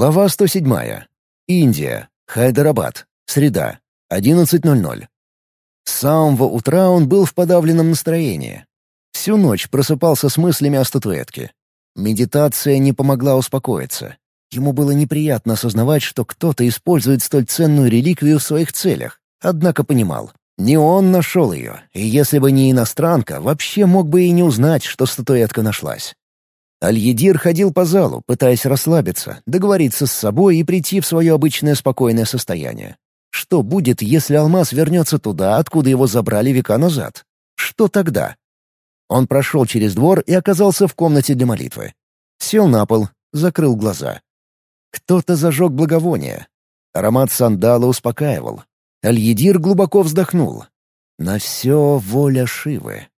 Глава 107. Индия. Хайдарабад. Среда. 11.00. С самого утра он был в подавленном настроении. Всю ночь просыпался с мыслями о статуэтке. Медитация не помогла успокоиться. Ему было неприятно осознавать, что кто-то использует столь ценную реликвию в своих целях. Однако понимал, не он нашел ее, и если бы не иностранка, вообще мог бы и не узнать, что статуэтка нашлась. Аль-Едир ходил по залу, пытаясь расслабиться, договориться с собой и прийти в свое обычное спокойное состояние. Что будет, если алмаз вернется туда, откуда его забрали века назад? Что тогда? Он прошел через двор и оказался в комнате для молитвы. Сел на пол, закрыл глаза. Кто-то зажег благовоние. Аромат сандала успокаивал. Аль-Едир глубоко вздохнул. На все воля Шивы.